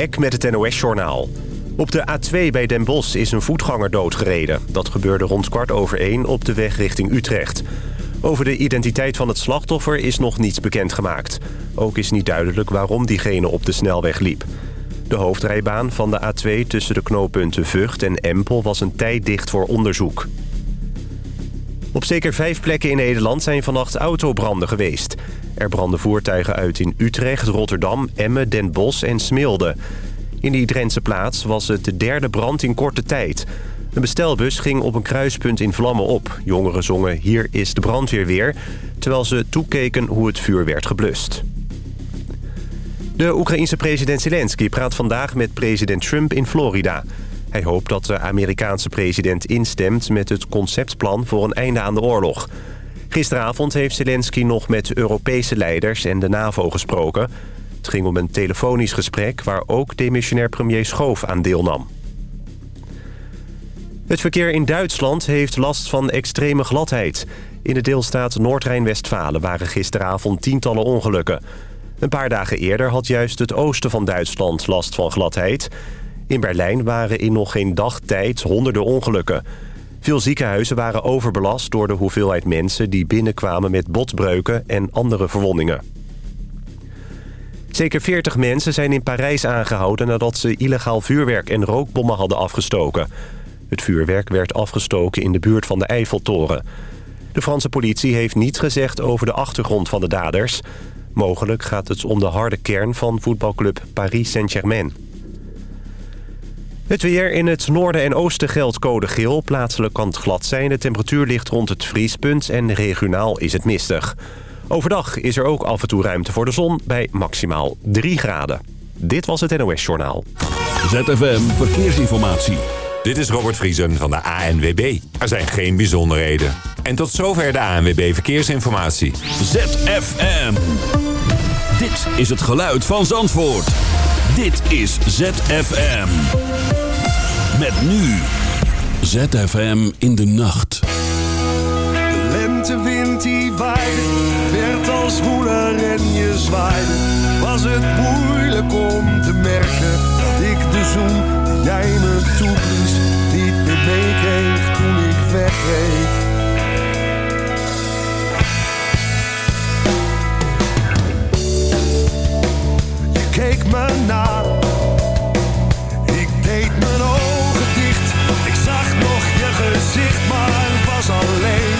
Eck met het NOS-journaal. Op de A2 bij Den Bosch is een voetganger doodgereden. Dat gebeurde rond kwart over één op de weg richting Utrecht. Over de identiteit van het slachtoffer is nog niets bekendgemaakt. Ook is niet duidelijk waarom diegene op de snelweg liep. De hoofdrijbaan van de A2 tussen de knooppunten Vught en Empel was een tijd dicht voor onderzoek. Op zeker vijf plekken in Nederland zijn vannacht autobranden geweest. Er brandden voertuigen uit in Utrecht, Rotterdam, Emmen, Den Bosch en Smilde. In die Drentse plaats was het de derde brand in korte tijd. Een bestelbus ging op een kruispunt in vlammen op. Jongeren zongen Hier is de brandweer weer... terwijl ze toekeken hoe het vuur werd geblust. De Oekraïense president Zelensky praat vandaag met president Trump in Florida. Hij hoopt dat de Amerikaanse president instemt met het conceptplan voor een einde aan de oorlog. Gisteravond heeft Zelensky nog met Europese leiders en de NAVO gesproken. Het ging om een telefonisch gesprek waar ook demissionair premier Schoof aan deelnam. Het verkeer in Duitsland heeft last van extreme gladheid. In de deelstaat Noord-Rijn-Westfalen waren gisteravond tientallen ongelukken. Een paar dagen eerder had juist het oosten van Duitsland last van gladheid. In Berlijn waren in nog geen dag tijd honderden ongelukken. Veel ziekenhuizen waren overbelast door de hoeveelheid mensen... die binnenkwamen met botbreuken en andere verwondingen. Zeker 40 mensen zijn in Parijs aangehouden... nadat ze illegaal vuurwerk en rookbommen hadden afgestoken. Het vuurwerk werd afgestoken in de buurt van de Eiffeltoren. De Franse politie heeft niets gezegd over de achtergrond van de daders. Mogelijk gaat het om de harde kern van voetbalclub Paris Saint-Germain. Het weer in het noorden en oosten geldt code geel. Plaatselijk kan het glad zijn. De temperatuur ligt rond het vriespunt en regionaal is het mistig. Overdag is er ook af en toe ruimte voor de zon bij maximaal 3 graden. Dit was het NOS Journaal. ZFM Verkeersinformatie. Dit is Robert Vriesen van de ANWB. Er zijn geen bijzonderheden. En tot zover de ANWB Verkeersinformatie. ZFM. Dit is het geluid van Zandvoort. Dit is ZFM. Met nu. ZFM in de nacht. De lentewind die waaide, werd als woeler en je zwaaide. Was het moeilijk om te merken dat ik de zoen die jij me toeblies niet meer meekreeg toen ik wegreed. Je keek me na, zichtbaar was alleen.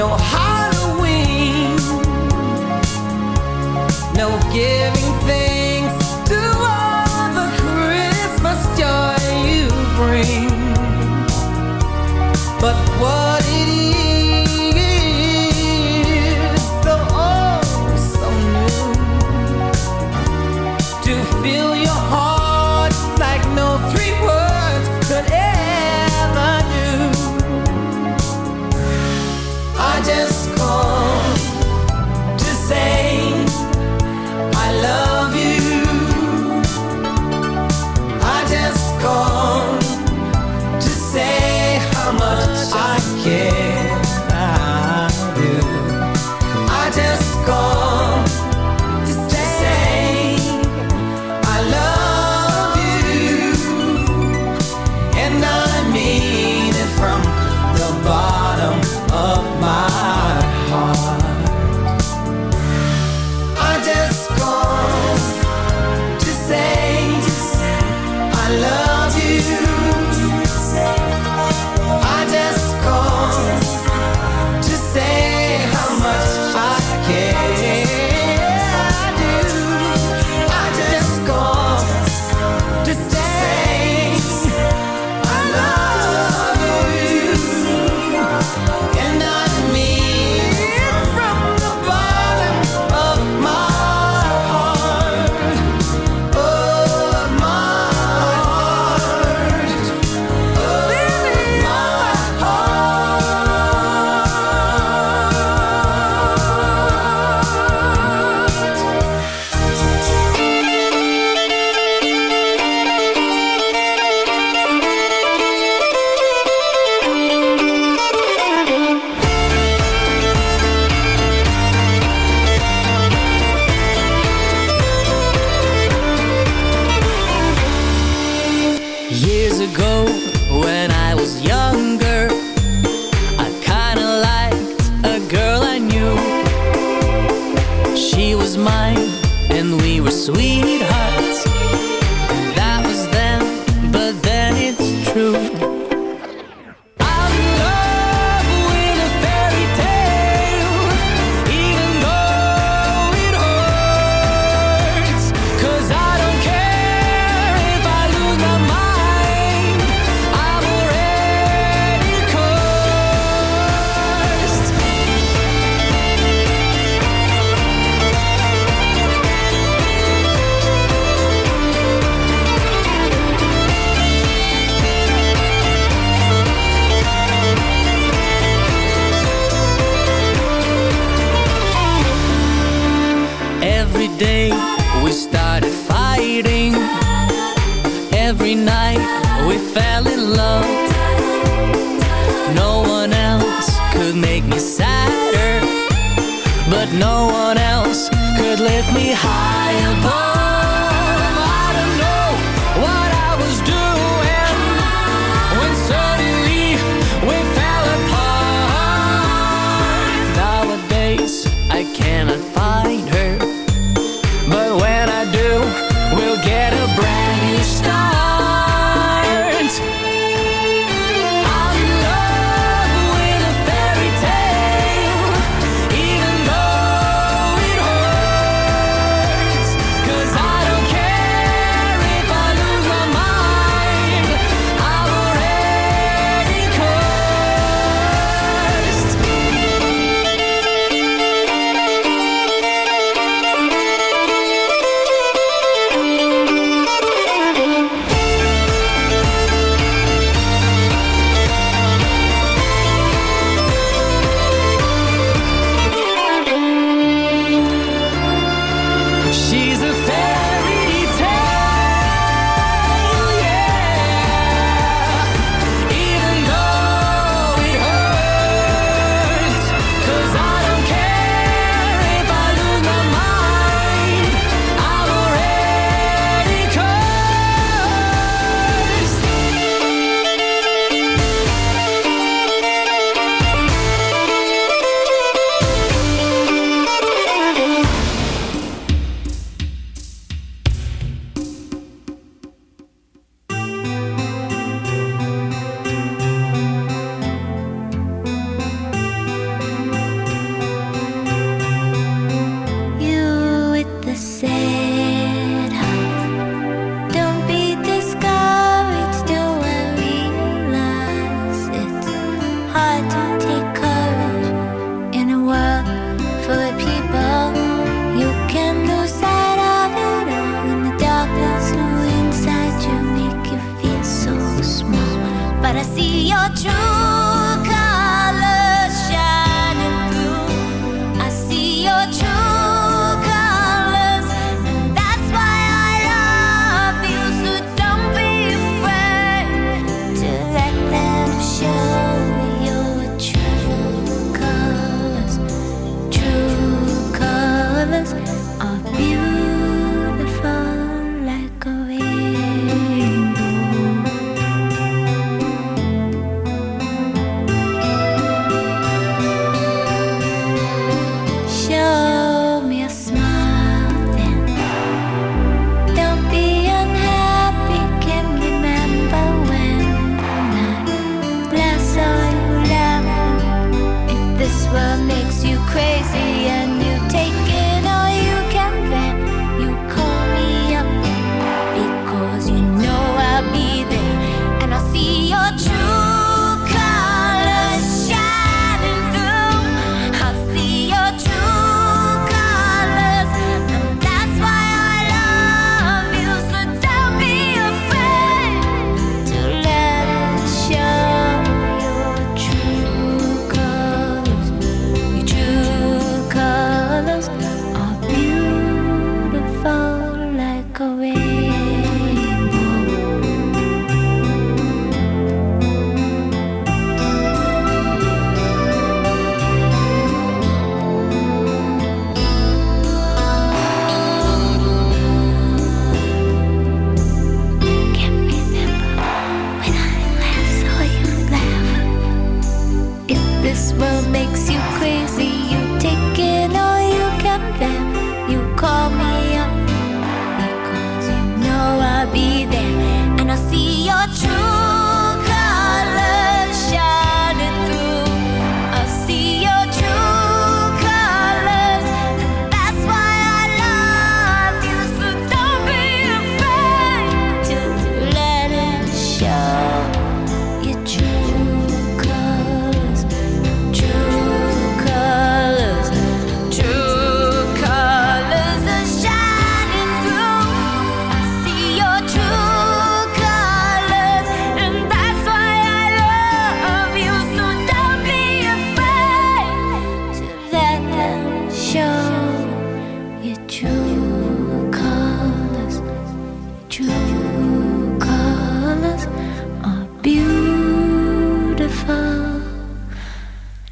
know how yeah.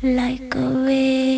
like a wave.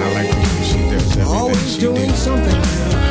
I like the way she does everything Always she doing did. something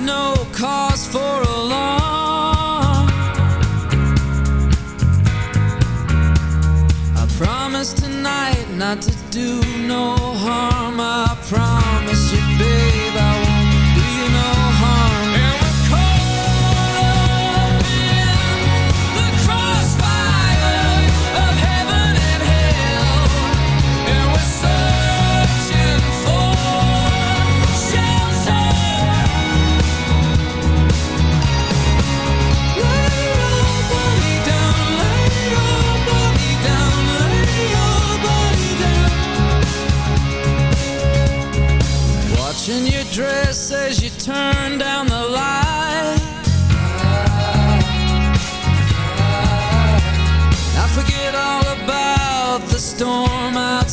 no cause for alarm. I promise tonight not to do no harm. I promise.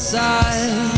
side.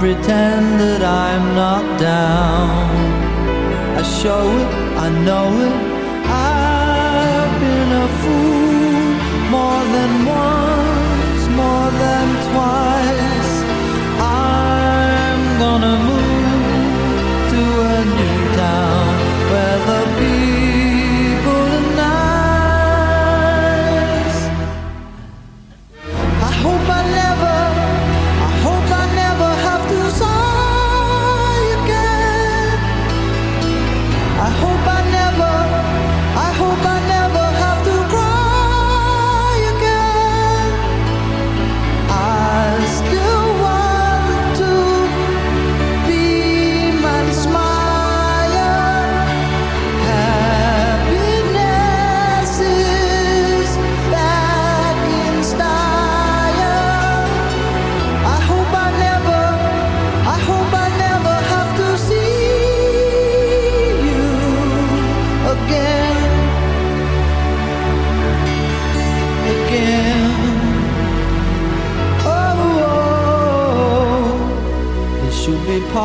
pretend that I'm not down. I show it, I know it. I've been a fool more than once, more than twice.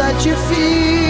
that you feel.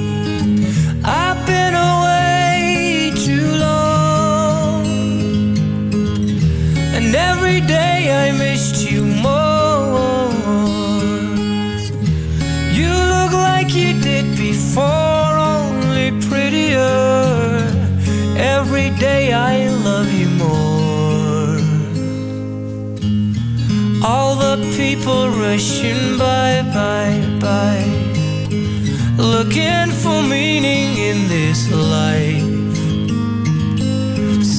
day I love you more. All the people rushing by, by, by, looking for meaning in this life.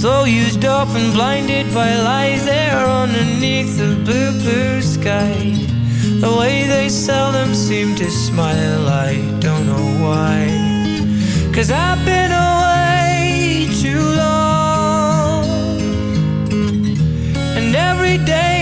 So used up and blinded by lies there underneath the blue, blue sky. The way they seldom seem to smile, I don't know why. Cause I've been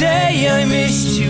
day I missed you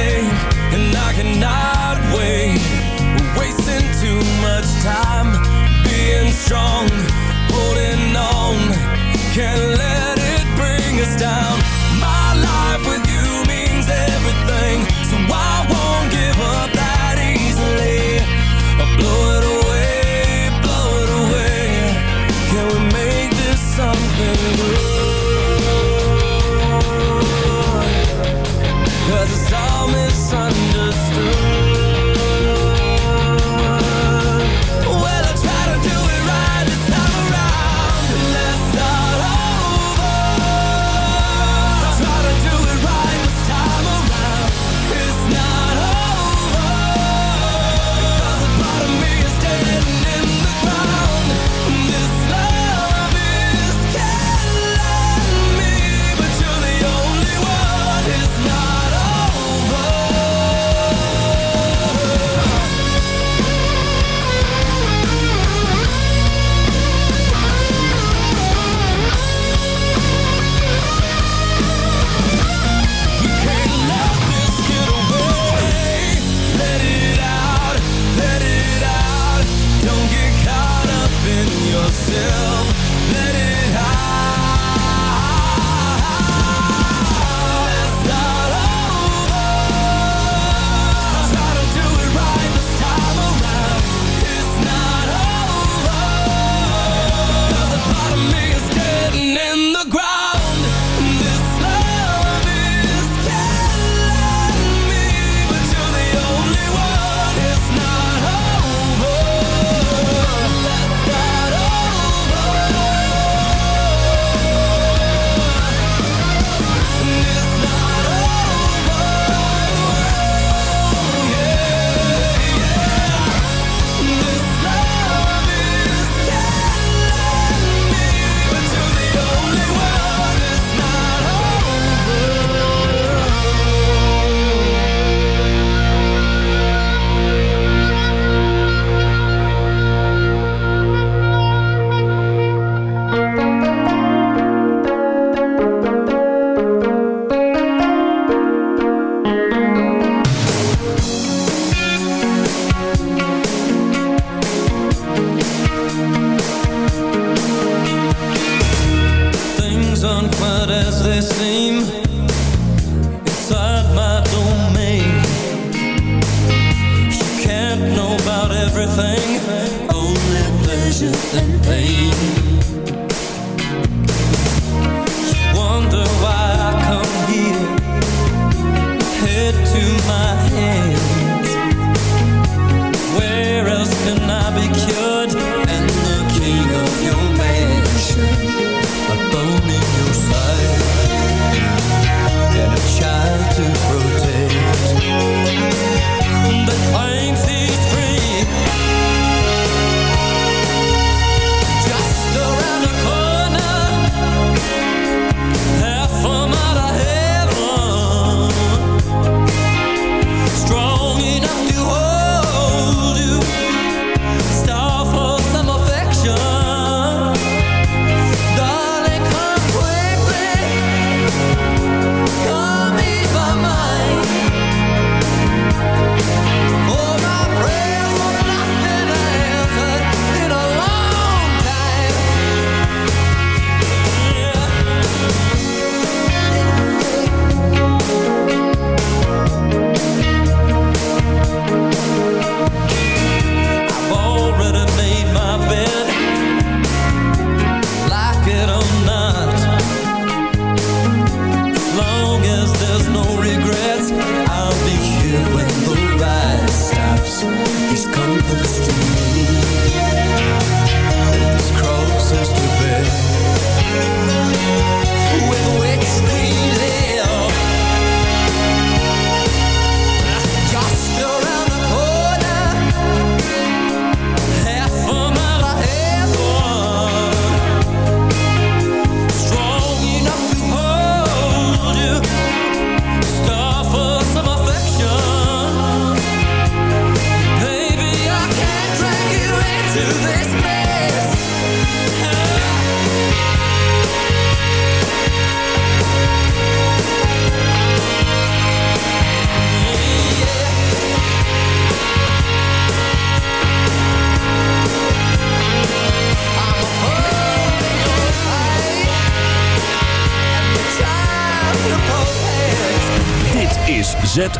name, and I cannot.